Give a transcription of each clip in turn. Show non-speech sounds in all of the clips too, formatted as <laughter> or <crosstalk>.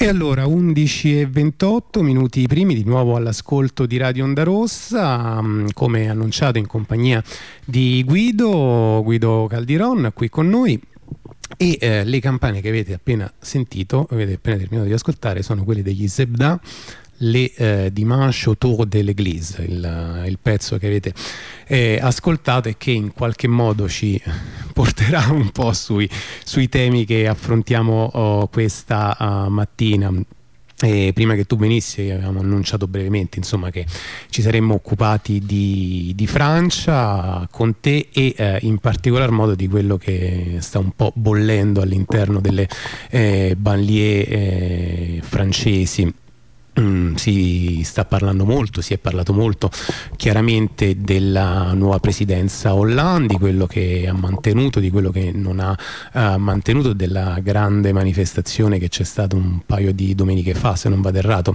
E allora 11 e 28 minuti primi di nuovo all'ascolto di Radio Onda Rossa, mm, come annunciato in compagnia di Guido, Guido Caldiron qui con noi. E eh, le campane che avete appena sentito, avete appena terminato di ascoltare, sono quelle degli Zebda, le eh, Dimanche autour de l'église, il, il, pezzo che avete eh, ascoltato e che in qualche modo ci <laughs> porterà un po' sui, sui temi che affrontiamo oh, questa uh, mattina. E prima che tu venissi avevamo annunciato brevemente insomma, che ci saremmo occupati di, di Francia con te e eh, in particolar modo di quello che sta un po' bollendo all'interno delle eh, banlieue eh, francesi Mm, si sta parlando molto, si è parlato molto chiaramente della nuova presidenza Hollande, di quello che ha mantenuto, di quello che non ha uh, mantenuto, della grande manifestazione che c'è stata un paio di domeniche fa, se non vado errato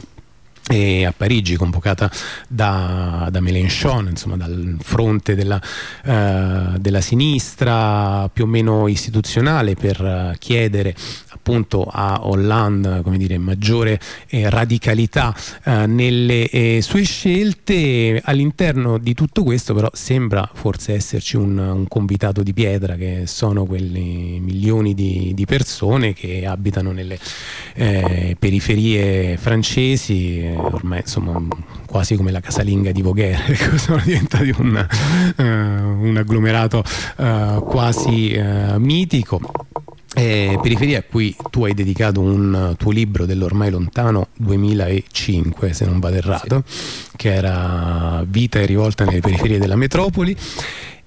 a Parigi convocata da, da, Mélenchon, insomma dal fronte della, uh, della, sinistra più o meno istituzionale per uh, chiedere appunto a Hollande come dire, maggiore eh, radicalità eh, nelle eh, sue scelte. All'interno di tutto questo però sembra forse esserci un, un convitato di pietra che sono quelle milioni di, di persone che abitano nelle eh, periferie francesi eh, ormai insomma quasi come la casalinga di Voghera <laughs> sono diventati un, uh, un agglomerato uh, quasi uh, mitico eh, periferia a cui tu hai dedicato un tuo libro dell'ormai lontano 2005 se non vado errato sì. che era Vita e rivolta nelle periferie della metropoli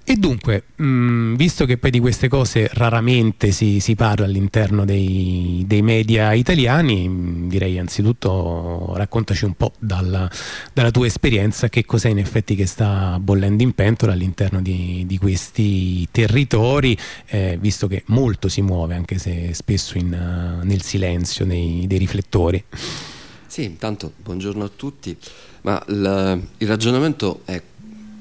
e dunque, mh, mm, visto che poi di queste cose raramente si, si parla all'interno dei, dei, media italiani, mm, direi anzitutto raccontaci un po' dalla, dalla tua esperienza che cos'è in effetti che sta bollendo in pentola all'interno di, di, questi territori, eh, visto che molto si muove, anche se spesso in, uh, nel silenzio dei, dei riflettori. Sì, intanto buongiorno a tutti, ma il, il ragionamento è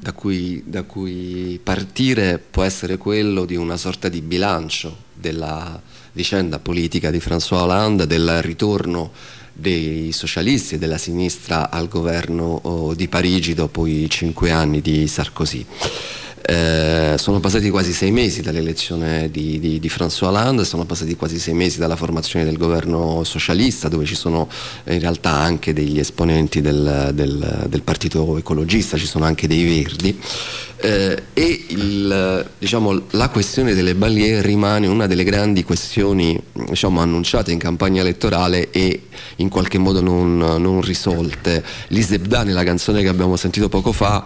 da cui, da cui, partire può essere quello di una sorta di bilancio della vicenda politica di François Hollande, del ritorno dei socialisti e della sinistra al governo oh, di Parigi dopo i cinque anni di Sarkozy. Eh, sono passati quasi sei mesi dall'elezione di, di, di, François Hollande, sono passati quasi sei mesi dalla formazione del governo socialista, dove ci sono in realtà anche degli esponenti del, del, del partito ecologista, ci sono anche dei verdi. Eh, e il, diciamo, la questione delle banlieue rimane una delle grandi questioni diciamo, annunciate in campagna elettorale e in qualche modo non, non risolte. L'Isebda nella canzone che abbiamo sentito poco fa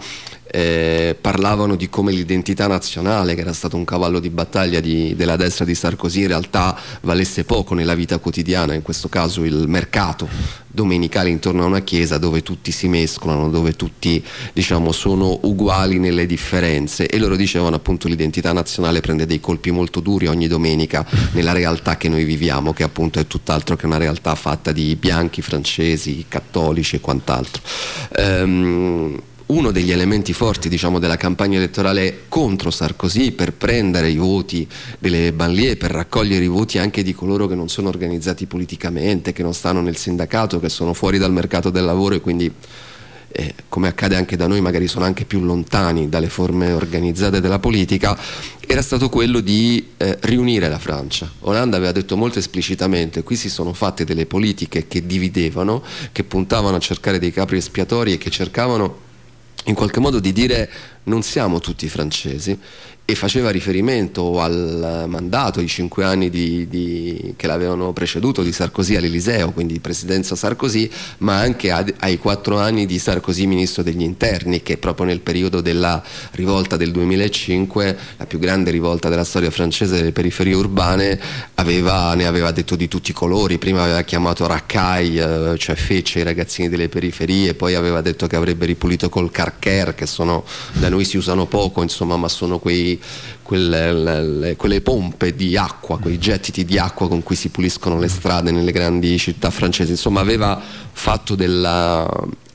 eh, parlavano di come l'identità nazionale, che era stato un cavallo di battaglia di, della destra di Sarkozy, in realtà valesse poco nella vita quotidiana, in questo caso il mercato domenicale intorno a una chiesa dove tutti si mescolano, dove tutti diciamo, sono uguali nelle differenze e loro dicevano appunto l'identità nazionale prende dei colpi molto duri ogni domenica nella realtà che noi viviamo, che appunto è tutt'altro che una realtà fatta di bianchi, francesi, cattolici e quant'altro. Um, uno degli elementi forti diciamo, della campagna elettorale contro Sarkozy per prendere i voti delle banlieue, per raccogliere i voti anche di coloro che non sono organizzati politicamente, che non stanno nel sindacato, che sono fuori dal mercato del lavoro e quindi eh, come accade anche da noi magari sono anche più lontani dalle forme organizzate della politica, era stato quello di eh, riunire la Francia. Hollande aveva detto molto esplicitamente, qui si sono fatte delle politiche che dividevano, che puntavano a cercare dei capri espiatori e che cercavano in qualche modo di dire non siamo tutti francesi e faceva riferimento al mandato, ai cinque anni di, di, che l'avevano preceduto di Sarkozy all'Eliseo, quindi presidenza Sarkozy, ma anche ad, ai quattro anni di Sarkozy ministro degli interni, che proprio nel periodo della rivolta del 2005, la più grande rivolta della storia francese delle periferie urbane, aveva, ne aveva detto di tutti i colori, prima aveva chiamato raccai, eh, cioè fece i ragazzini delle periferie, poi aveva detto che avrebbe ripulito col carcher, che sono, da noi si usano poco, insomma, ma sono quei quelle, le, quelle, pompe di acqua, quei gettiti di acqua con cui si puliscono le strade nelle grandi città francesi. Insomma, aveva fatto della,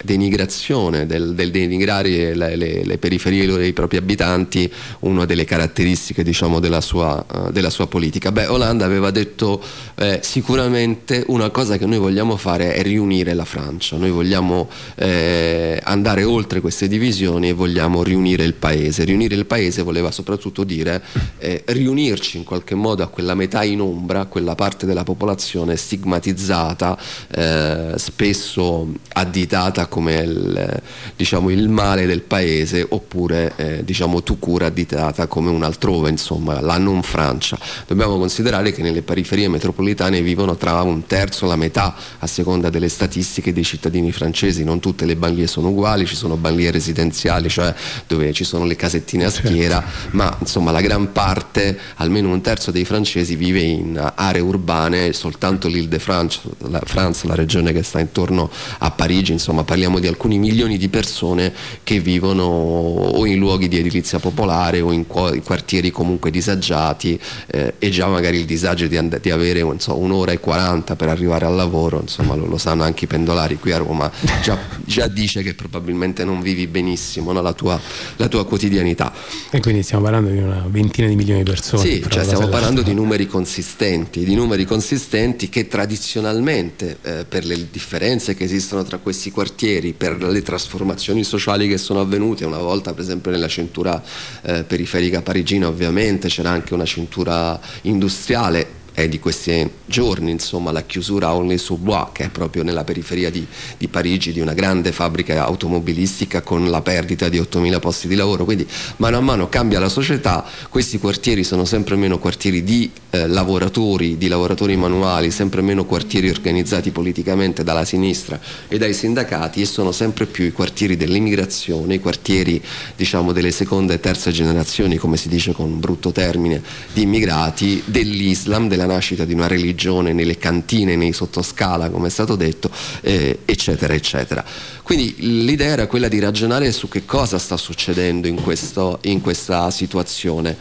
denigrazione, del, del denigrare le, le, le, periferie dei propri abitanti, una delle caratteristiche diciamo, della, sua, uh, della, sua, politica. Beh, Hollande aveva detto eh, sicuramente una cosa che noi vogliamo fare è riunire la Francia, noi vogliamo eh, andare oltre queste divisioni e vogliamo riunire il paese. Riunire il paese voleva soprattutto dire eh, riunirci in qualche modo a quella metà in ombra, quella parte della popolazione stigmatizzata, eh, spesso additata come il, diciamo, il male del paese oppure eh, diciamo, Tucura additata come un altrove, insomma, la non Francia. Dobbiamo considerare che nelle periferie metropolitane vivono tra un terzo e la metà a seconda delle statistiche dei cittadini francesi, non tutte le banlieue sono uguali, ci sono banlieue residenziali, cioè dove ci sono le casettine a certo. schiera, certo. ma insomma la gran parte, almeno un terzo dei francesi vive in aree urbane, soltanto l'Île de France, la, France, la regione che sta intorno a Parigi, insomma parliamo parliamo di alcuni milioni di persone che vivono o in luoghi di edilizia popolare o in, quartieri comunque disagiati eh, e già magari il disagio di, di avere un'ora e 40 per arrivare al lavoro, insomma lo, lo sanno anche i pendolari qui a Roma, già, già dice che probabilmente non vivi benissimo no, la, tua, la, tua, quotidianità. E quindi stiamo parlando di una ventina di milioni di persone. Sì, cioè stiamo parlando di numeri consistenti, di numeri consistenti che tradizionalmente eh, per le differenze che esistono tra questi quartieri ieri per le trasformazioni sociali che sono avvenute, una volta per esempio nella cintura eh, periferica parigina ovviamente c'era anche una cintura industriale è di questi giorni, insomma, la chiusura a Aulnay-sous-Bois, che è proprio nella periferia di, di, Parigi, di una grande fabbrica automobilistica con la perdita di 8.000 posti di lavoro. Quindi mano a mano cambia la società, questi quartieri sono sempre meno quartieri di eh, lavoratori, di lavoratori manuali, sempre meno quartieri organizzati politicamente dalla sinistra e dai sindacati e sono sempre più i quartieri dell'immigrazione, i quartieri diciamo, delle seconde e terze generazioni, come si dice con brutto termine, di immigrati, dell'Islam, della nascita di una religione nelle cantine, nei sottoscala, come è stato detto, eh, eccetera, eccetera. Quindi l'idea era quella di ragionare su che cosa sta succedendo in, questo, in questa situazione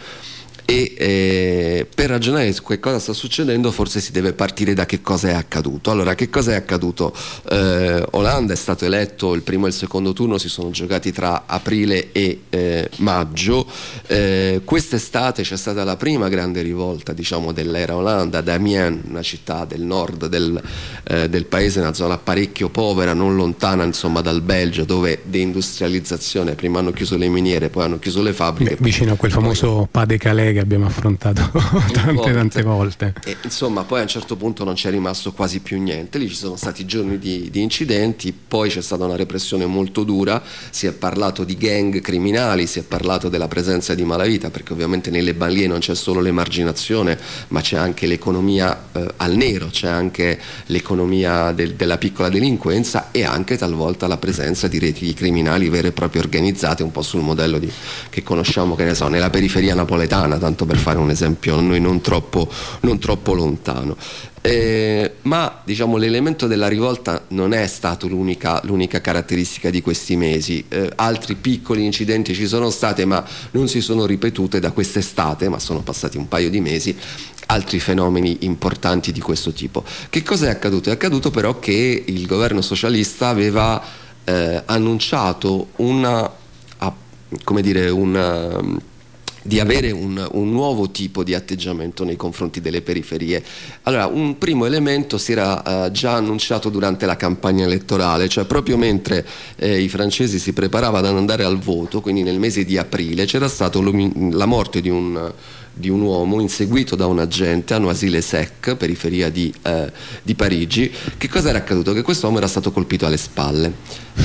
e eh, per ragionare su che cosa sta succedendo forse si deve partire da che cosa è accaduto. Allora, che cosa è accaduto? Eh, Hollande è stato eletto il primo e il secondo turno, si sono giocati tra aprile e eh, maggio. Eh, quest'estate c'è stata la prima grande rivolta diciamo, dell'era Hollande ad Amiens, una città del nord del, eh, del, paese, una zona parecchio povera, non lontana insomma, dal Belgio, dove deindustrializzazione, prima hanno chiuso le miniere, poi hanno chiuso le fabbriche. Vicino a quel famoso Pas de Calais che abbiamo affrontato <laughs> tante tante volte. E, insomma, poi a un certo punto non c'è rimasto quasi più niente, lì ci sono stati giorni di, di incidenti, poi c'è stata una repressione molto dura, si è parlato di gang criminali, si è parlato della presenza di malavita, perché ovviamente nelle banlieue non c'è solo l'emarginazione, ma c'è anche l'economia eh, al nero, c'è anche l'economia del, della piccola delinquenza e anche talvolta la presenza di reti criminali vere e proprie organizzate, un po' sul modello di, che conosciamo, che ne so, nella periferia napoletana tanto per fare un esempio a noi non troppo, non troppo lontano. Eh, ma diciamo, l'elemento della rivolta non è stato l'unica, l'unica caratteristica di questi mesi. Eh, altri piccoli incidenti ci sono stati, ma non si sono ripetute da quest'estate, ma sono passati un paio di mesi, altri fenomeni importanti di questo tipo. Che cosa è accaduto? È accaduto però che il governo socialista aveva eh, annunciato una, come dire, una di avere un, un, nuovo tipo di atteggiamento nei confronti delle periferie. Allora, un primo elemento si era uh, già annunciato durante la campagna elettorale, cioè proprio mentre eh, i francesi si preparavano ad andare al voto, quindi nel mese di aprile, c'era stata la morte di un di un uomo inseguito da un agente a Noisy-le-Sec, periferia di, eh, di, Parigi. Che cosa era accaduto? Che questo uomo era stato colpito alle spalle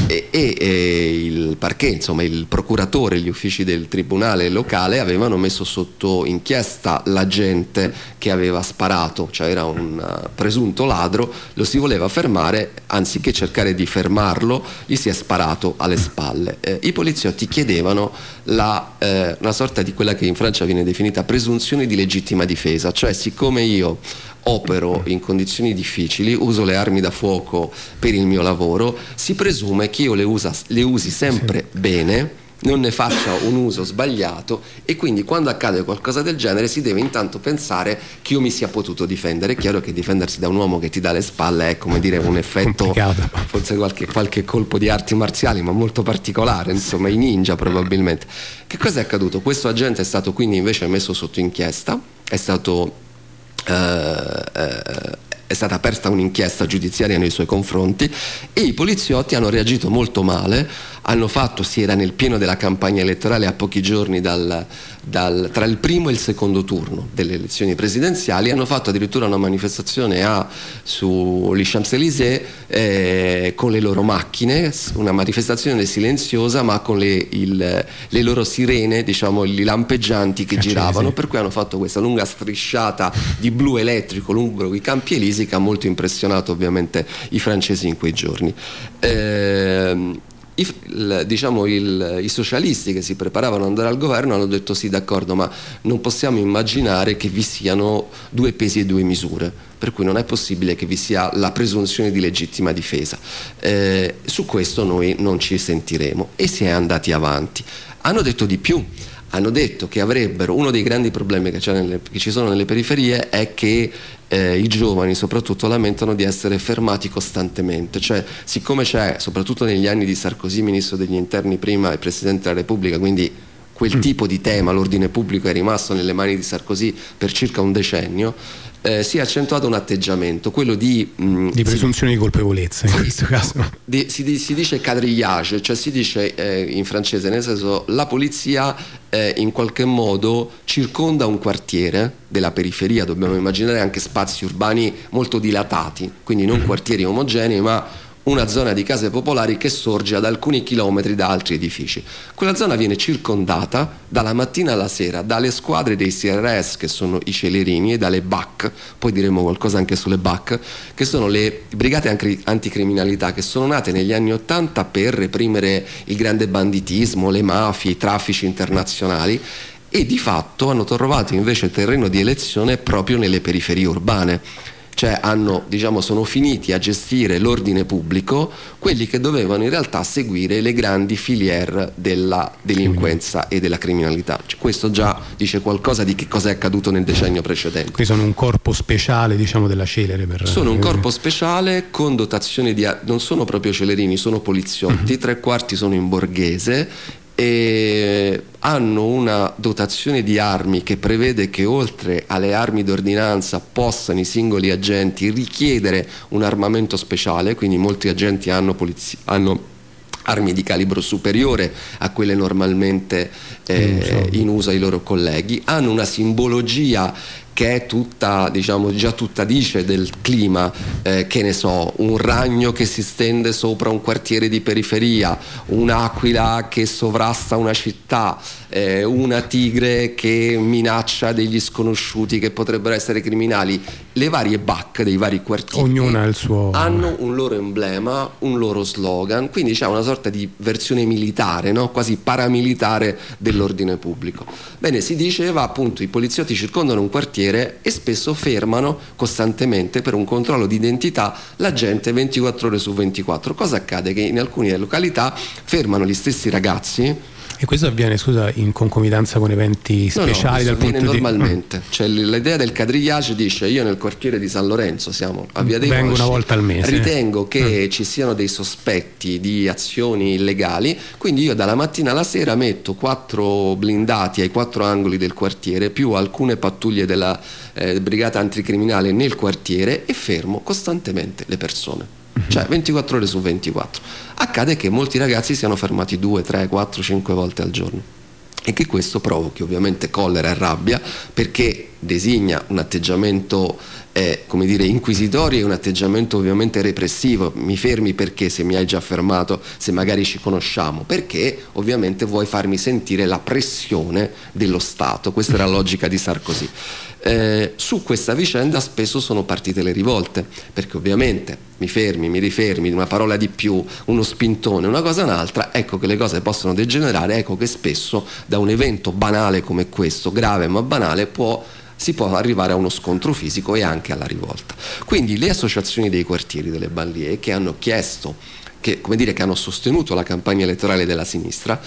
e, e, e il parquet, insomma il procuratore, gli uffici del tribunale locale avevano messo sotto inchiesta l'agente che aveva sparato, cioè era un uh, presunto ladro, lo si voleva fermare, anziché cercare di fermarlo, gli si è sparato alle spalle. Eh, I poliziotti chiedevano la, eh, una sorta di quella che in Francia viene definita presunzione di legittima difesa, cioè siccome io opero in condizioni difficili, uso le armi da fuoco per il mio lavoro, si presume che io le, usa, le usi sempre bene non ne faccia un uso sbagliato e quindi quando accade qualcosa del genere si deve intanto pensare che io mi sia potuto difendere. È chiaro che difendersi da un uomo che ti dà le spalle è come dire un effetto, Complicato. forse qualche, qualche, colpo di arti marziali, ma molto particolare, insomma i ninja probabilmente. Che cosa è accaduto? Questo agente è stato quindi invece messo sotto inchiesta, è stato... Uh, uh, è stata aperta un'inchiesta giudiziaria nei suoi confronti. E i poliziotti hanno reagito molto male, hanno fatto, si era nel pieno della campagna elettorale a pochi giorni dal, dal, tra il primo e il secondo turno delle elezioni presidenziali, hanno fatto addirittura una manifestazione a, sugli Champs-Élysées eh, con le loro macchine, una manifestazione silenziosa ma con le, il, le loro sirene, diciamo, i lampeggianti che Caccesi. giravano, per cui hanno fatto questa lunga strisciata di blu elettrico lungo i Campi Elisi che ha molto impressionato ovviamente i francesi in quei giorni. Eh, i, diciamo il, i socialisti che si preparavano ad andare al governo hanno detto sì d'accordo ma non possiamo immaginare che vi siano due pesi e due misure per cui non è possibile che vi sia la presunzione di legittima difesa. Eh, su questo noi non ci sentiremo e si è andati avanti. Hanno detto di più hanno detto che avrebbero uno dei grandi problemi che, nelle, che ci sono nelle periferie è che eh, i giovani soprattutto lamentano di essere fermati costantemente, cioè siccome c'è soprattutto negli anni di Sarkozy, ministro degli interni prima e presidente della Repubblica, quindi quel mm. tipo di tema, l'ordine pubblico è rimasto nelle mani di Sarkozy per circa un decennio, eh, si è accentuato un atteggiamento, quello di... Mh, mm, di presunzione si, di colpevolezza in questo caso. <laughs> Di, si, si, dice quadrillage, cioè si dice eh, in francese, nel senso la polizia eh, in qualche modo circonda un quartiere della periferia, dobbiamo immaginare anche spazi urbani molto dilatati, quindi non mm-hmm. quartieri omogenei, ma una zona di case popolari che sorge ad alcuni chilometri da altri edifici. Quella zona viene circondata dalla mattina alla sera dalle squadre dei CRS, che sono i celerini, e dalle BAC, poi diremo qualcosa anche sulle BAC, che sono le brigate anticriminalità che sono nate negli anni Ottanta per reprimere il grande banditismo, le mafie, i traffici internazionali e di fatto hanno trovato invece terreno di elezione proprio nelle periferie urbane cioè hanno, diciamo, sono finiti a gestire l'ordine pubblico quelli che dovevano in realtà seguire le grandi filiere della delinquenza e della criminalità. Cioè, questo già dice qualcosa di che cosa è accaduto nel decennio precedente. Quindi sono un corpo speciale diciamo, della Celere. Per... Sono un corpo speciale con dotazioni di... non sono proprio celerini, sono poliziotti, uh-huh. tre quarti sono in borghese e hanno una dotazione di armi che prevede che oltre alle armi d'ordinanza possano i singoli agenti richiedere un armamento speciale, quindi molti agenti hanno, hanno armi di calibro superiore a quelle normalmente eh, in uso ai loro colleghi, hanno una simbologia che è tutta, diciamo, già tutta dice del clima, eh, che ne so, un ragno che si stende sopra un quartiere di periferia, un'aquila che sovrasta una città, eh, una tigre che minaccia degli sconosciuti che potrebbero essere criminali, le varie BAC dei vari quartieri Ognuna ha il suo... hanno un loro emblema, un loro slogan, quindi c'è una sorta di versione militare, no? quasi paramilitare dell'ordine pubblico. Bene, si diceva appunto i poliziotti circondano un quartiere quartiere e spesso fermano costantemente per un controllo di identità la gente 24 ore su 24. Cosa accade? Che in alcune località fermano gli stessi ragazzi e questo avviene, scusa, in concomitanza con eventi speciali no, no, dal punto di vista normalmente. <laughs> Cioè, l'idea del quadrigliage dice io nel quartiere di San Lorenzo siamo a Via dei Vengo Mosci, una volta al mese. Ritengo che mm. ci siano dei sospetti di azioni illegali, quindi io dalla mattina alla sera metto quattro blindati ai quattro angoli del quartiere più alcune pattuglie della eh, brigata anticriminale nel quartiere e fermo costantemente le persone cioè 24 ore su 24. Accade che molti ragazzi siano fermati 2, 3, 4, 5 volte al giorno. E che questo provochi ovviamente collera e rabbia perché designa un atteggiamento eh, come dire inquisitorio e un atteggiamento ovviamente repressivo. Mi fermi perché se mi hai già fermato se magari ci conosciamo. Perché ovviamente vuoi farmi sentire la pressione dello Stato. Questa era la logica di Sarkozy. Eh, su questa vicenda spesso sono partite le rivolte, perché ovviamente mi fermi, mi rifermi, una parola di più, uno spintone, una cosa un'altra, ecco che le cose possono degenerare, ecco che spesso da un evento banale come questo, grave ma banale, può si può arrivare a uno scontro fisico e anche alla rivolta. Quindi le associazioni dei quartieri delle banlieue che hanno chiesto che, dire, che hanno sostenuto la campagna elettorale della sinistra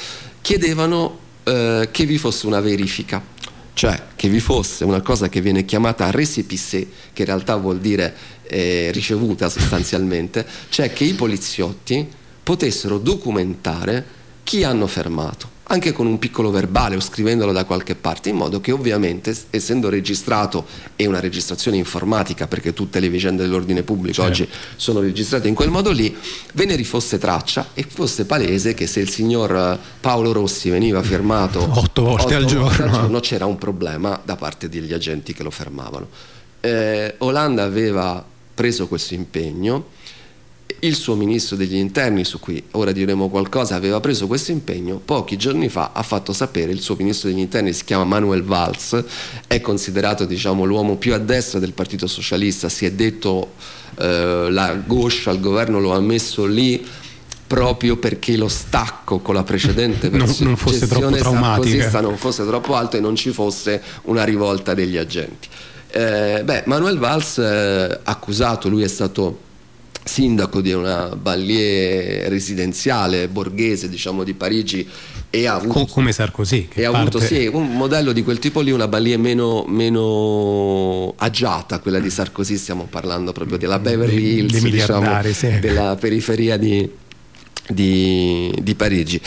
chiedevano eh, che vi fosse una verifica, cioè che vi fosse una cosa che viene chiamata récépissé, che in realtà vuol dire eh, ricevuta sostanzialmente, cioè che i poliziotti potessero documentare chi hanno fermato anche con un piccolo verbale o scrivendolo da qualche parte, in modo che ovviamente, essendo registrato, e una registrazione informatica, perché tutte le vicende dell'ordine pubblico certo. oggi sono registrate in quel modo lì, ve ne rifosse traccia e fosse palese che se il signor eh, Paolo Rossi veniva fermato <laughs> otto volte, otto al, giorno. al giorno c'era un problema da parte degli agenti che lo fermavano. Eh, Olanda aveva preso questo impegno il suo ministro degli interni, su cui ora diremo qualcosa, aveva preso questo impegno, pochi giorni fa ha fatto sapere, il suo ministro degli interni si chiama Manuel Valls, è considerato diciamo, l'uomo più a destra del Partito Socialista, si è detto eh, la gauche al governo lo ha messo lì proprio perché lo stacco con la precedente <laughs> non, non fosse non fosse troppo alto e non ci fosse una rivolta degli agenti. Eh, beh, Manuel Valls eh, accusato, lui è stato sindaco di una banlieue residenziale borghese diciamo di Parigi e ha avuto, come Sarkozy e ha parte... avuto sì, un modello di quel tipo lì una banlieue meno, meno, agiata quella di Sarkozy stiamo parlando proprio della Beverly Hills diciamo, della periferia di, di, di Parigi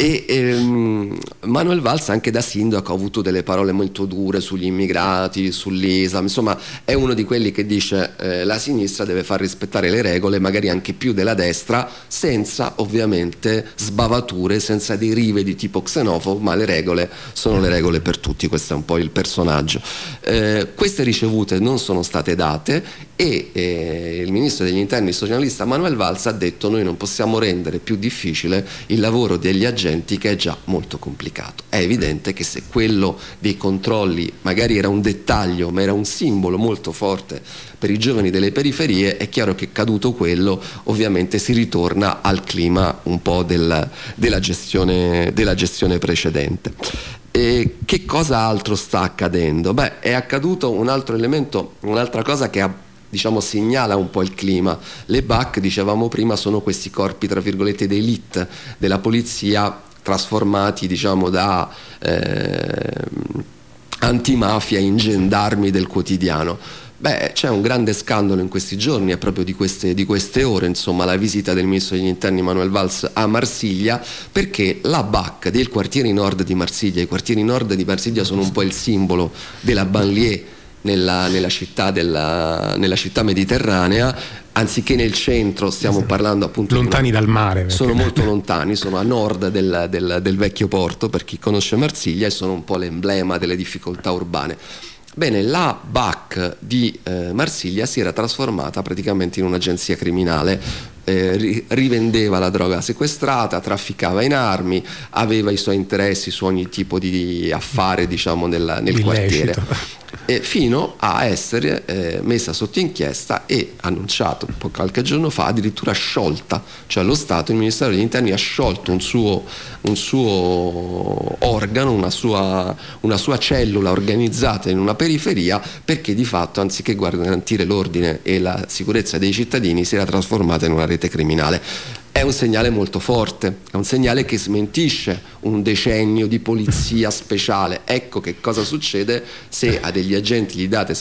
e ehm, Manuel Valls anche da sindaco ha avuto delle parole molto dure sugli immigrati, sull'ISAM, insomma è uno di quelli che dice eh, la sinistra deve far rispettare le regole, magari anche più della destra, senza ovviamente sbavature, senza derive di tipo xenofobo, ma le regole sono le regole per tutti, questo è un po' il personaggio. Eh, queste ricevute non sono state date e eh, il ministro degli interni socialista Manuel Valls ha detto noi non possiamo rendere più difficile il lavoro degli agenti che è già molto complicato. È evidente che se quello dei controlli magari era un dettaglio ma era un simbolo molto forte per i giovani delle periferie, è chiaro che caduto quello ovviamente si ritorna al clima un po' del, della, gestione, della gestione precedente. E che cosa altro sta accadendo? Beh, è accaduto un altro elemento, un'altra cosa che ha diciamo, segnala un po' il clima. Le BAC, dicevamo prima, sono questi corpi, tra virgolette, d'elite della polizia trasformati, diciamo, da eh, antimafia in gendarmi del quotidiano. Beh, c'è un grande scandalo in questi giorni, è proprio di queste, di queste, ore, insomma, la visita del ministro degli interni Manuel Valls a Marsiglia, perché la BAC del quartiere nord di Marsiglia, i quartieri nord di Marsiglia sono un po' il simbolo della banlieue nella, nella, città della, nella, città mediterranea, anziché nel centro, stiamo parlando appunto... Lontani una, dal mare. Perché... Sono molto <laughs> lontani, sono a nord del, del, del vecchio porto, per chi conosce Marsiglia, e sono un po' l'emblema delle difficoltà urbane. Bene, la BAC di eh, Marsiglia si era trasformata praticamente in un'agenzia criminale, eh, rivendeva la droga sequestrata, trafficava in armi, aveva i suoi interessi su ogni tipo di affare diciamo, nel, nel quartiere. Eh, fino a essere eh, messa sotto inchiesta e annunciato qualche giorno fa addirittura sciolta, cioè lo Stato, il Ministero degli Interni ha sciolto un suo, un suo organo, una sua, una sua, cellula organizzata in una periferia perché di fatto anziché garantire l'ordine e la sicurezza dei cittadini si era trasformata in una rete criminale è un segnale molto forte, è un segnale che smentisce un decennio di polizia speciale. Ecco che cosa succede se a degli agenti gli date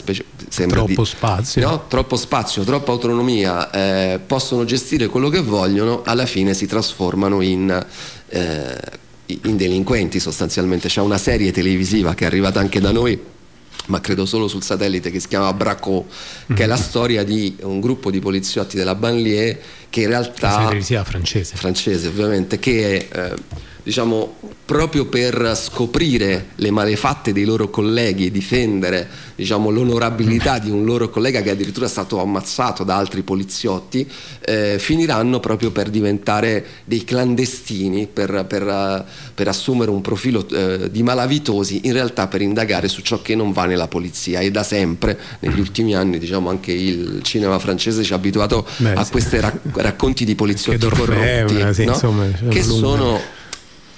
troppo di, spazio. No? troppo spazio, troppa autonomia, eh, possono gestire quello che vogliono, alla fine si trasformano in... Eh, in delinquenti sostanzialmente c'è una serie televisiva che è arrivata anche da noi ma credo solo sul satellite che si chiama Braco, che mm-hmm. è la mhm. storia di un gruppo di poliziotti della banlieue che in realtà... La francese. Francese ovviamente, che. Eh, diciamo, proprio per scoprire le malefatte dei loro colleghi e difendere diciamo, l'onorabilità di un loro collega che addirittura è stato ammazzato da altri poliziotti, eh, finiranno proprio per diventare dei clandestini, per, per, per assumere un profilo eh, di malavitosi, in realtà per indagare su ciò che non va nella polizia. E da sempre, negli ultimi anni, diciamo, anche il cinema francese ci ha abituato Beh, a sì. questi rac- racconti di poliziotti corrotti, sì, no? insomma, che sono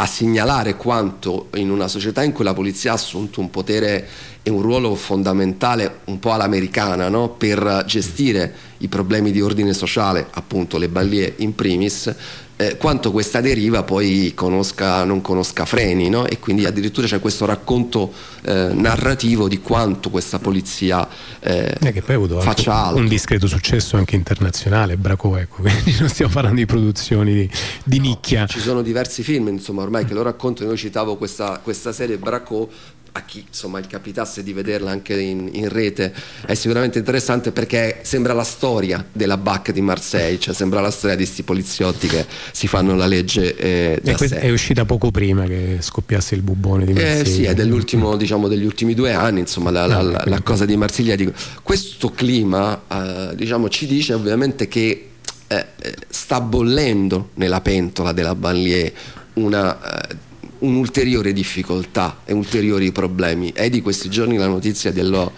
a segnalare quanto in una società in cui la polizia ha assunto un potere e un ruolo fondamentale un po' all'americana no? per gestire i problemi di ordine sociale, appunto le banlieue in primis, eh, quanto questa deriva poi conosca, non conosca freni no? e quindi addirittura c'è questo racconto eh, narrativo di quanto questa polizia eh, eh che poi ha avuto faccia alto. un discreto successo anche internazionale, Braco, ecco, <laughs> quindi non stiamo parlando di produzioni di, di nicchia. Ci sono diversi film insomma ormai che lo raccontano, io citavo questa, questa serie Braco a chi insomma capitasse di vederla anche in, in, rete è sicuramente interessante perché sembra la storia della BAC di Marseille, cioè sembra la storia di questi poliziotti che si fanno la legge eh, da sé. È uscita poco prima che scoppiasse il bubbone di Marsiglia. Eh, sì, è dell'ultimo, diciamo, degli ultimi due anni, insomma, la, la, la, la cosa di Marsiglia. Dico. Questo clima eh, diciamo, ci dice ovviamente che eh, sta bollendo nella pentola della banlieue una eh, un'ulteriore difficoltà e ulteriori problemi. È di questi giorni la notizia dello,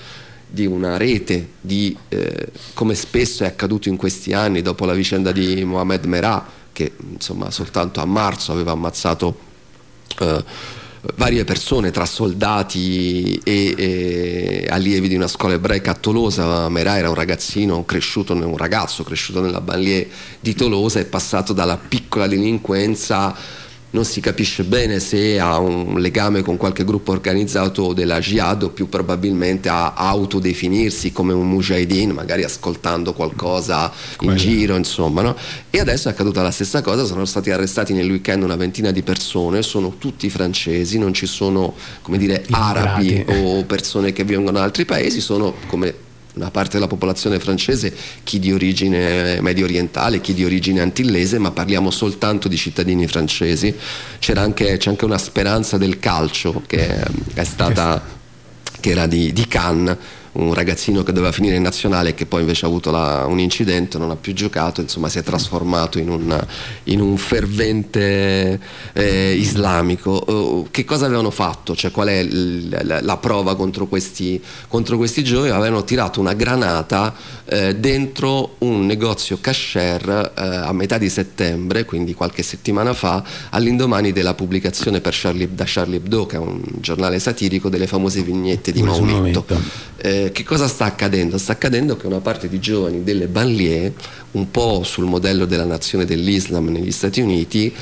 di una rete di, eh, come spesso è accaduto in questi anni dopo la vicenda di Mohamed Merah che insomma soltanto a marzo aveva ammazzato eh, varie persone tra soldati e, e, allievi di una scuola ebraica a Tolosa Merah era un ragazzino cresciuto, un ragazzo cresciuto nella banlieue di Tolosa è passato dalla piccola delinquenza non si capisce bene se ha un legame con qualche gruppo organizzato della jihad o più probabilmente a autodefinirsi come un mujahideen, magari ascoltando qualcosa in giro, insomma. No? E adesso è accaduta la stessa cosa, sono stati arrestati nel weekend una ventina di persone, sono tutti francesi, non ci sono come dire, arabi o persone che vengono da altri paesi, sono come una parte della popolazione francese, chi di origine medio orientale, chi di origine antillese, ma parliamo soltanto di cittadini francesi. Anche, c'è anche una speranza del calcio che è stata, che era di, di Cannes un ragazzino che doveva finire in nazionale e che poi invece ha avuto la, un incidente, non ha più giocato, insomma si è trasformato in un, in un fervente eh, islamico. Uh, che cosa avevano fatto? Cioè, qual è l, la, prova contro questi, contro questi giovani? Avevano tirato una granata eh, dentro un negozio cashier eh, a metà di settembre, quindi qualche settimana fa, all'indomani della pubblicazione Charlie, da Charlie Hebdo, che è un giornale satirico, delle famose vignette di Maometto. Eh, che cosa sta accadendo? Sta accadendo che una parte di giovani delle banlieue, un po' sul modello della nazione dell'Islam negli Stati Uniti,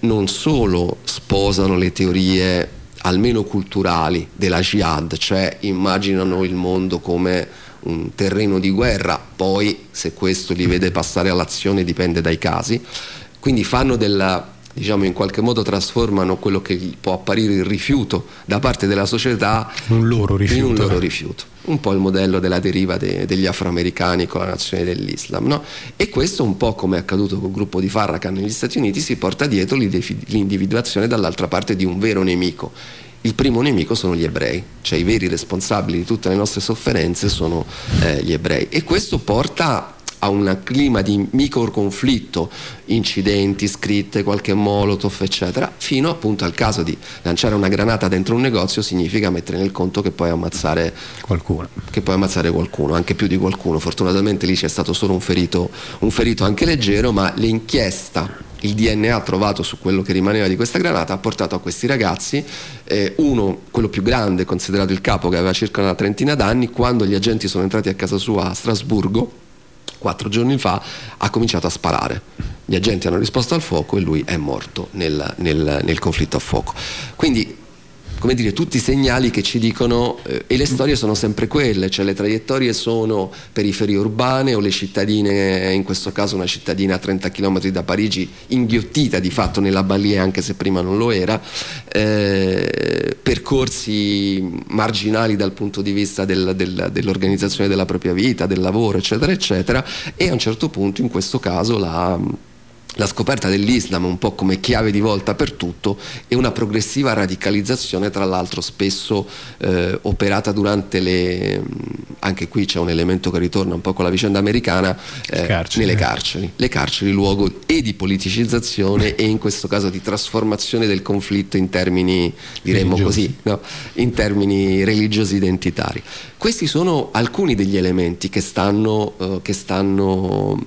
non solo sposano le teorie almeno culturali della jihad, cioè immaginano il mondo come un terreno di guerra, poi se questo li vede passare all'azione dipende dai casi, quindi fanno della diciamo in qualche modo trasformano quello che può apparire il rifiuto da parte della società un loro rifiuto. in un loro rifiuto. Un po' il modello della deriva de, degli afroamericani con la nazione dell'Islam. No? E questo, un po' come è accaduto col gruppo di Farrakhan negli Stati Uniti, si porta dietro l'individuazione dall'altra parte di un vero nemico. Il primo nemico sono gli ebrei, cioè i veri responsabili di tutte le nostre sofferenze sono eh, gli ebrei. E questo porta a un clima di micro conflitto, incidenti, scritte, qualche molotov, eccetera, fino appunto al caso di lanciare una granata dentro un negozio significa mettere nel conto che puoi ammazzare qualcuno, che puoi ammazzare qualcuno anche più di qualcuno. Fortunatamente lì c'è stato solo un ferito, un ferito anche leggero, ma l'inchiesta il DNA trovato su quello che rimaneva di questa granata ha portato a questi ragazzi, eh, uno, quello più grande, considerato il capo, che aveva circa una trentina d'anni, quando gli agenti sono entrati a casa sua a Strasburgo, quattro giorni fa, ha cominciato a sparare. Gli agenti hanno risposto al fuoco e lui è morto nel, nel, nel conflitto a fuoco. Quindi come dire, tutti i segnali che ci dicono, eh, e le storie sono sempre quelle, cioè le traiettorie sono periferie urbane o le cittadine, in questo caso una cittadina a 30 km da Parigi, inghiottita di fatto nella Balie anche se prima non lo era, eh, percorsi marginali dal punto di vista del, del, dell'organizzazione della propria vita, del lavoro, eccetera, eccetera, e a un certo punto in questo caso la la scoperta dell'Islam un po' come chiave di volta per tutto e una progressiva radicalizzazione tra l'altro spesso eh, operata durante le anche qui c'è un elemento che ritorna un po' con la vicenda americana eh, carceri. nelle carceri le carceri luogo e di politicizzazione e in questo caso di trasformazione del conflitto in termini diremmo così no? in termini religiosi identitari questi sono alcuni degli elementi che stanno, eh, che stanno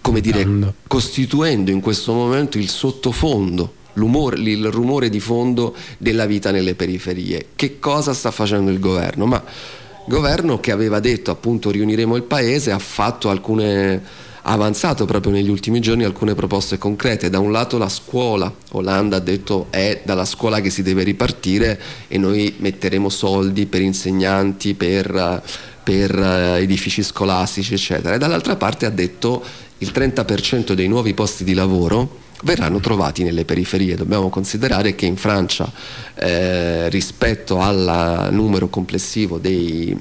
come dire, costituendo in questo momento il sottofondo il rumore di fondo della vita nelle periferie. Che cosa sta facendo il governo? Ma il governo che aveva detto appunto riuniremo il paese ha fatto alcune ha avanzato proprio negli ultimi giorni alcune proposte concrete. Da un lato la scuola, Olanda ha detto è dalla scuola che si deve ripartire e noi metteremo soldi per insegnanti, per, per eh, edifici scolastici, eccetera. E dall'altra parte ha detto il 30% dei nuovi posti di lavoro verranno trovati nelle periferie. Dobbiamo considerare che in Francia eh, rispetto al numero complessivo dei,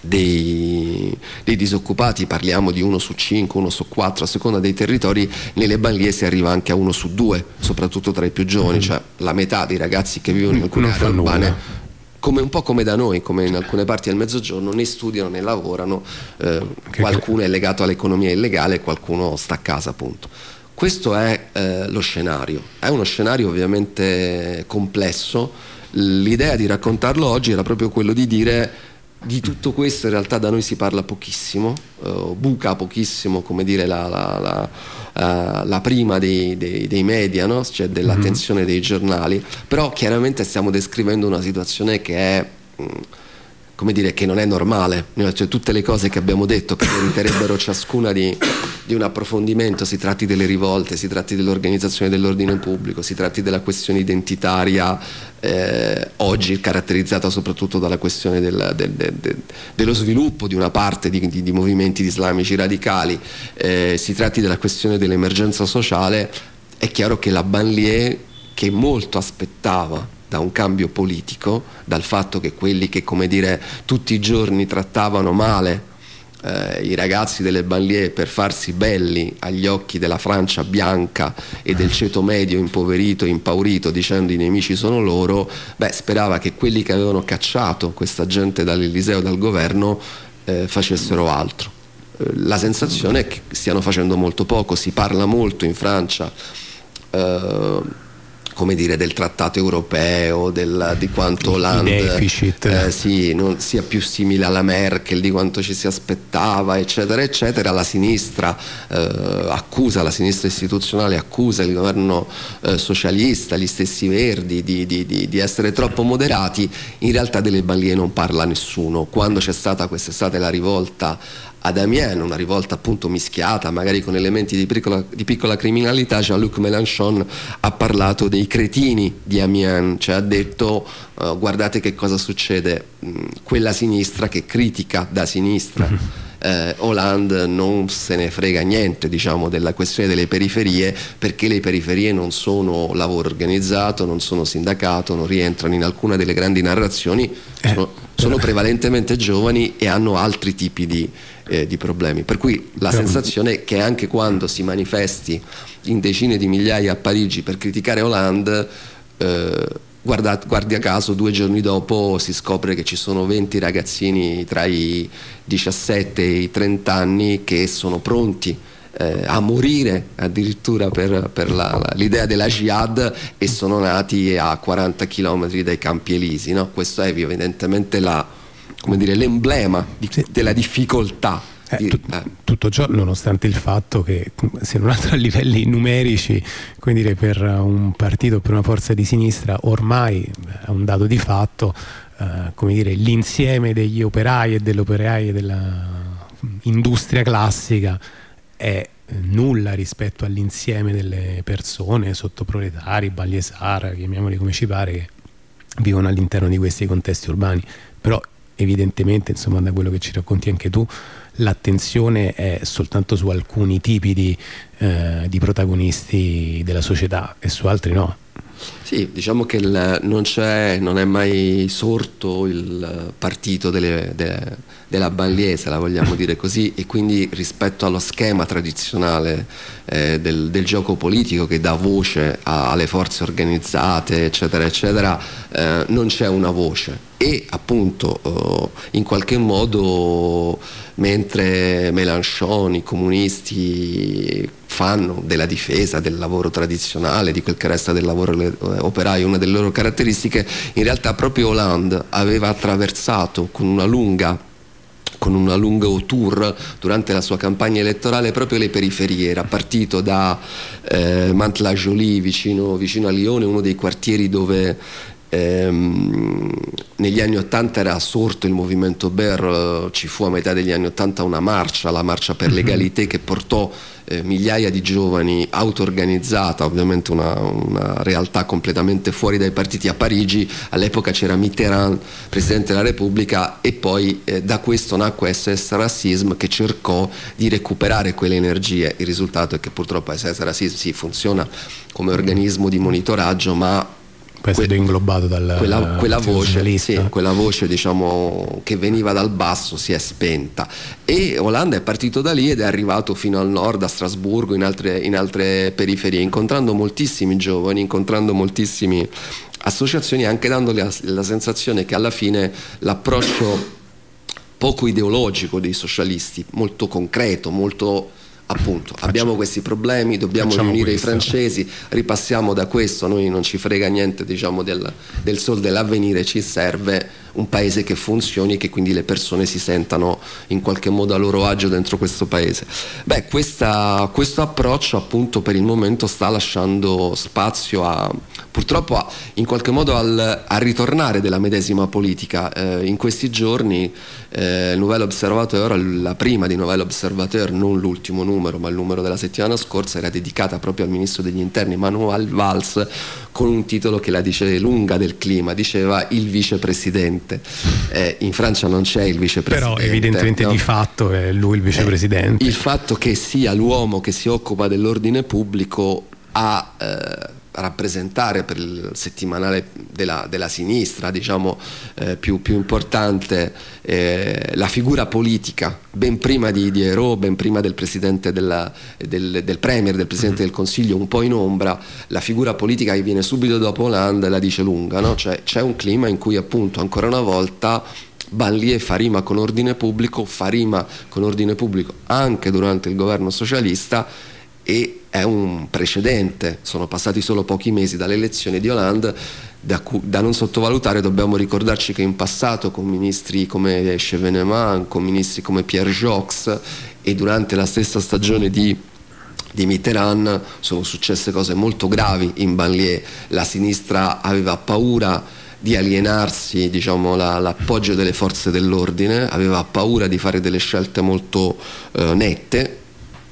dei, dei, disoccupati, parliamo di uno su 5, uno su 4, a seconda dei territori, nelle banlieue si arriva anche a uno su 2, soprattutto tra i più giovani, mm. cioè la metà dei ragazzi che vivono in alcune aree urbane come, un po' come da noi, come in alcune parti del mezzogiorno, né studiano né lavorano, eh, qualcuno è legato all'economia illegale e qualcuno sta a casa appunto. Questo è eh, lo scenario, è uno scenario ovviamente complesso, l'idea di raccontarlo oggi era proprio quello di dire di tutto questo in realtà da noi si parla pochissimo, uh, buca pochissimo come dire la, la, la, uh, la prima dei, dei, dei media, no? cioè dell'attenzione mm-hmm. dei giornali, però chiaramente stiamo descrivendo una situazione che è... Mh, mm, come dire, che non è normale, cioè, tutte le cose che abbiamo detto che meriterebbero ciascuna di, di, un approfondimento, si tratti delle rivolte, si tratti dell'organizzazione dell'ordine pubblico, si tratti della questione identitaria, eh, oggi caratterizzata soprattutto dalla questione del, del, del, dello sviluppo di una parte di, di, di movimenti islamici radicali, eh, si tratti della questione dell'emergenza sociale, è chiaro che la banlieue che molto aspettava da un cambio politico, dal fatto che quelli che come dire tutti i giorni trattavano male eh, i ragazzi delle banlieue per farsi belli agli occhi della Francia bianca e del ceto medio impoverito impaurito dicendo i nemici sono loro, beh, sperava che quelli che avevano cacciato questa gente dall'Eliseo, dal governo, eh, facessero altro. Eh, la sensazione è che stiano facendo molto poco, si parla molto in Francia eh, come dire, del trattato europeo, del, di quanto Hollande eh, sì, non sia più simile alla Merkel, di quanto ci si aspettava, eccetera, eccetera. La sinistra eh, accusa, la sinistra istituzionale accusa il governo eh, socialista, gli stessi verdi di, di, di, di, essere troppo moderati. In realtà delle banlieue non parla nessuno. Quando c'è stata quest'estate la rivolta ad Amiens, una rivolta appunto mischiata, magari con elementi di piccola, di piccola criminalità, Jean-Luc Mélenchon ha parlato dei cretini di Amiens, cioè ha detto uh, guardate che cosa succede, mm, quella sinistra che critica da sinistra. Mm-hmm. Eh, Hollande non se ne frega niente diciamo, della questione delle periferie perché le periferie non sono lavoro organizzato, non sono sindacato, non rientrano in alcuna delle grandi narrazioni, sono, eh, sono prevalentemente giovani e hanno altri tipi di, eh, di problemi. Per cui la sensazione è che anche quando si manifesti in decine di migliaia a Parigi per criticare Hollande, eh, guarda, guardi a caso due giorni dopo si scopre che ci sono 20 ragazzini tra i 17 e i 30 anni che sono pronti eh, a morire addirittura per, per la, la, l'idea della jihad e sono nati a 40 km dai campi elisi. No? Questo è evidentemente la, come dire, l'emblema di, sì. della difficoltà. Eh, di, eh. Tutto ciò nonostante il fatto che se non altro a livelli numerici come dire, per un partito, per una forza di sinistra ormai è un dato di fatto eh, come dire, l'insieme degli operai e delle operaie dell'industria classica è nulla rispetto all'insieme delle persone sottoproletari, bagliesara, chiamiamoli come ci pare, che vivono all'interno di questi contesti urbani. Però evidentemente, insomma, da quello che ci racconti anche tu, l'attenzione è soltanto su alcuni tipi di, eh, di protagonisti della società e su altri no. Sì, diciamo che il, non, non, è mai sorto il partito delle, de, della banlieue, se la vogliamo dire così, e quindi rispetto allo schema tradizionale eh, del, del, gioco politico che dà voce a, alle forze organizzate, eccetera, eccetera, eh, non c'è una voce. E appunto eh, in qualche modo mentre Mélenchon, i comunisti fanno della difesa del lavoro tradizionale, di quel che resta del lavoro eh, operaio, una delle loro caratteristiche, in realtà proprio Hollande aveva attraversato con una lunga con un lungo tour durante la sua campagna elettorale proprio le periferie, era partito da eh, Mantes-la-Jolie vicino, vicino a Lione, uno dei quartieri dove Ehm, negli anni Ottanta era sorto il movimento BER, ci fu a metà degli anni Ottanta una marcia, la marcia per mhm. l'egalité, che portò eh, migliaia di giovani auto-organizzata, ovviamente una, una, realtà completamente fuori dai partiti a Parigi, all'epoca c'era Mitterrand, Presidente della Repubblica e poi eh, da questo nacque SS Racism che cercò di recuperare quelle energie, il risultato è che purtroppo SS Racism sì, funziona come organismo di monitoraggio ma poi è stato inglobato dal quella, quella voce, sì, quella voce diciamo, che veniva dal basso si è spenta. E Olanda è partito da lì ed è arrivato fino al nord a Strasburgo in altre, in altre periferie incontrando moltissimi giovani incontrando moltissime associazioni anche dandogli la, la sensazione che alla fine l'approccio poco ideologico dei socialisti molto concreto molto appunto abbiamo questi problemi, dobbiamo Facciamo riunire questo. i francesi, ripassiamo da questo, noi non ci frega niente diciamo, del, del sol dell'avvenire, ci serve un paese che funzioni e che quindi le persone si sentano in qualche modo a loro agio dentro questo paese. Beh, questa, questo approccio appunto per il momento sta lasciando spazio a, purtroppo a, in qualche modo al, a ritornare della medesima politica. Eh, in questi giorni eh, il Nouvel Observateur, la prima di Nouvel Observateur, non l'ultimo numero, ma il numero della settimana scorsa, era dedicata proprio al ministro degli interni Manuel Valls con un titolo che la dice lunga del clima, diceva il vicepresidente. Eh, in Francia non c'è il vicepresidente. Però evidentemente no? di fatto è lui il vicepresidente. Eh, il fatto che sia l'uomo che si occupa dell'ordine pubblico ha... Eh, rappresentare per il settimanale della, della sinistra diciamo, eh, più, più, importante eh, la figura politica ben prima di, di Ero, ben prima del, della, del, del Premier, del Presidente del Consiglio un po' in ombra, la figura politica che viene subito dopo Hollande la dice lunga, no? cioè, c'è un clima in cui appunto ancora una volta Banlier fa rima con ordine pubblico, fa rima con ordine pubblico anche durante il governo socialista e è un precedente, sono passati solo pochi mesi dalle elezioni di Hollande, da, da, non sottovalutare dobbiamo ricordarci che in passato con ministri come Cheveneman, con ministri come Pierre Jox e durante la stessa stagione di, di Mitterrand sono successe cose molto gravi in banlieue, la sinistra aveva paura di alienarsi diciamo, la, l'appoggio delle forze dell'ordine, aveva paura di fare delle scelte molto eh, nette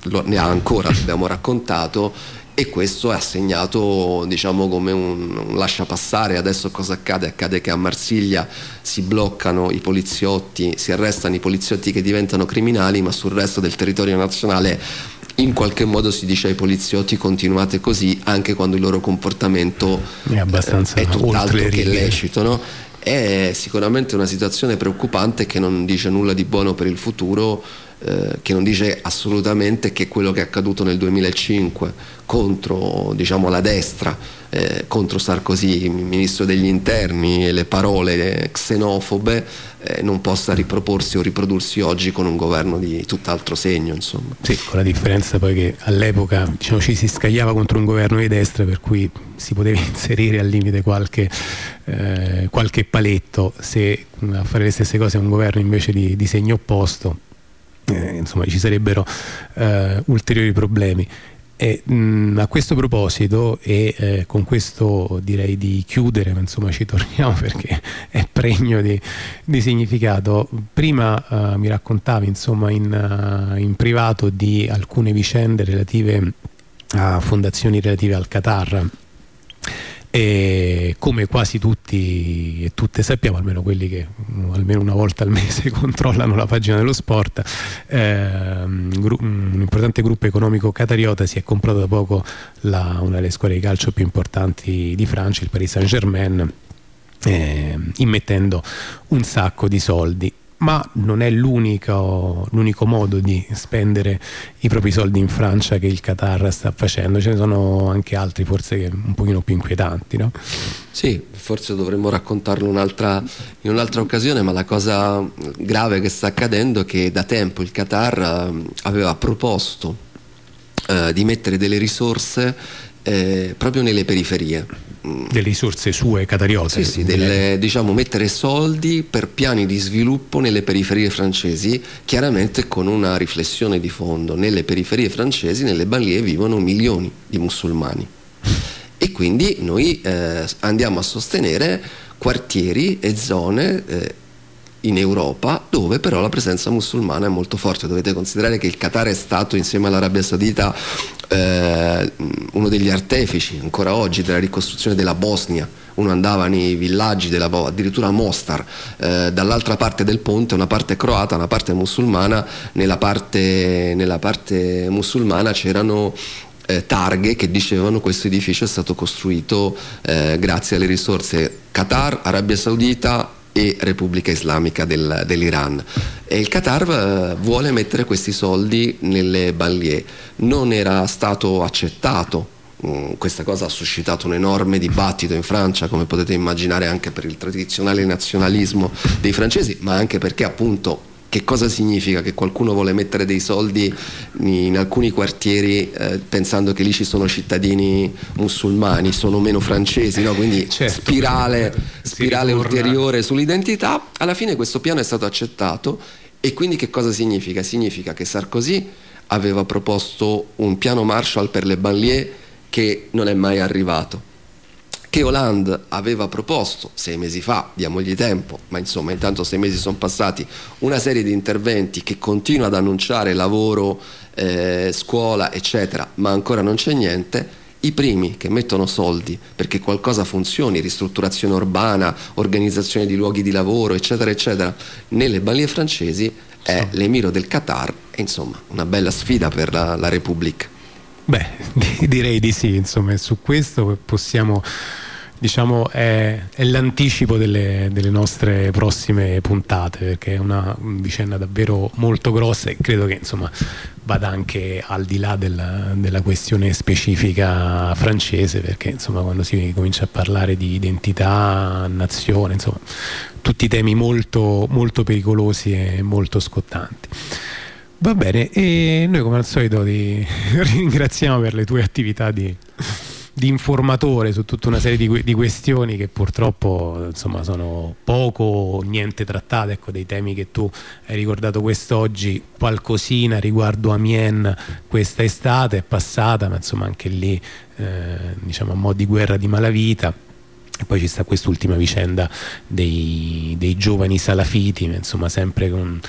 lo, ne ha ancora, abbiamo raccontato e questo è assegnato diciamo come un, un lascia passare adesso cosa accade? accade che a Marsiglia si bloccano i poliziotti si arrestano i poliziotti che diventano criminali ma sul resto del territorio nazionale in qualche modo si dice ai poliziotti continuate così anche quando il loro comportamento è, abbastanza è tutt'altro che lecito no? è sicuramente una situazione preoccupante che non dice nulla di buono per il futuro eh, che non dice assolutamente che quello che è accaduto nel 2005 contro diciamo, la destra, eh, contro Sarkozy, ministro degli interni, e le parole xenofobe eh, non possa riproporsi o riprodursi oggi con un governo di tutt'altro segno. Insomma. Sì, con la differenza poi che all'epoca diciamo, ci si scagliava contro un governo di destra per cui si poteva <laughs> inserire al limite qualche, eh, qualche paletto se a fare le stesse cose un governo invece di, di segno opposto eh, insomma ci sarebbero eh, ulteriori problemi. E, mh, a questo proposito e eh, con questo direi di chiudere, ma insomma ci torniamo <laughs> perché è pregno di, di significato. Prima uh, mi raccontavi insomma in, uh, in, privato di alcune vicende relative a fondazioni relative al Qatar e come quasi tutti e tutte sappiamo, almeno quelli che mm, almeno una volta al mese <laughs> controllano la pagina dello sport, eh, un importante gruppo economico catariota si è comprato da poco la, una delle squadre di calcio più importanti di Francia, il Paris Saint Germain, eh, immettendo un sacco di soldi ma non è l'unico, l'unico, modo di spendere i propri soldi in Francia che il Qatar sta facendo, ce ne sono anche altri forse un pochino più inquietanti. No? Sì, forse dovremmo raccontarlo un'altra, in un'altra occasione, ma la cosa grave che sta accadendo è che da tempo il Qatar eh, aveva proposto eh, di mettere delle risorse eh, proprio nelle periferie delle risorse sue catariote. Sì, sì, delle, diciamo mettere soldi per piani di sviluppo nelle periferie francesi, chiaramente con una riflessione di fondo. Nelle periferie francesi, nelle banlieue, vivono milioni di musulmani. E quindi noi eh, andiamo a sostenere quartieri e zone eh, in Europa dove però la presenza musulmana è molto forte. Dovete considerare che il Qatar è stato insieme all'Arabia Saudita eh, uno degli artefici ancora oggi della ricostruzione della Bosnia. Uno andava nei villaggi della addirittura a Mostar, eh, dall'altra parte del ponte una parte croata, una parte musulmana, nella parte, nella parte musulmana c'erano eh, targhe che dicevano questo edificio è stato costruito eh, grazie alle risorse Qatar, Arabia Saudita e Repubblica Islamica del, dell'Iran. E il Qatar eh, vuole mettere questi soldi nelle banlieue. Non era stato accettato mm, questa cosa ha suscitato un enorme dibattito in Francia, come potete immaginare anche per il tradizionale nazionalismo dei francesi, ma anche perché appunto che cosa significa che qualcuno vuole mettere dei soldi in alcuni quartieri eh, pensando che lì ci sono cittadini musulmani, sono meno francesi, no? quindi certo, spirale, spirale ulteriore sull'identità. Alla fine questo piano è stato accettato e quindi che cosa significa? Significa che Sarkozy aveva proposto un piano Marshall per le banlieue che non è mai arrivato che Hollande aveva proposto sei mesi fa, diamogli tempo, ma insomma intanto sei mesi sono passati, una serie di interventi che continua ad annunciare lavoro, eh, scuola, eccetera, ma ancora non c'è niente. I primi che mettono soldi perché qualcosa funzioni, ristrutturazione urbana, organizzazione di luoghi di lavoro, eccetera, eccetera, nelle banlieue francesi è l'emiro del Qatar, e insomma una bella sfida per la, la Repubblica. Beh, <laughs> direi di sì, insomma, su questo possiamo diciamo è, è l'anticipo delle, delle, nostre prossime puntate perché è una vicenda davvero molto grossa e credo che insomma vada anche al di là della, della questione specifica francese perché insomma quando si comincia a parlare di identità, nazione insomma tutti temi molto, molto pericolosi e molto scottanti va bene e noi come al solito ti <laughs> ringraziamo per le tue attività di di informatore su tutta una serie di, di questioni che purtroppo insomma, sono poco o niente trattate, ecco, dei temi che tu hai ricordato quest'oggi, qualcosina riguardo Amien questa estate è passata, ma insomma anche lì eh, diciamo a mo' di guerra di malavita. E poi ci sta quest'ultima vicenda dei, dei, giovani salafiti, insomma sempre con,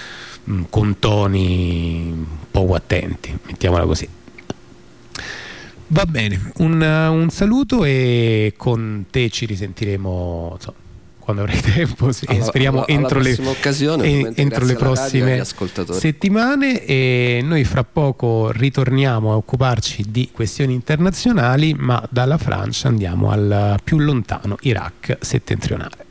con toni poco attenti, mettiamola così. Va bene, un, un, saluto e con te ci risentiremo insomma, quando avrai <laughs> tempo, alla, speriamo alla, entro, alla le, occasione, entro le prossime settimane e noi fra poco ritorniamo a occuparci di questioni internazionali, ma dalla Francia andiamo al più lontano Iraq settentrionale.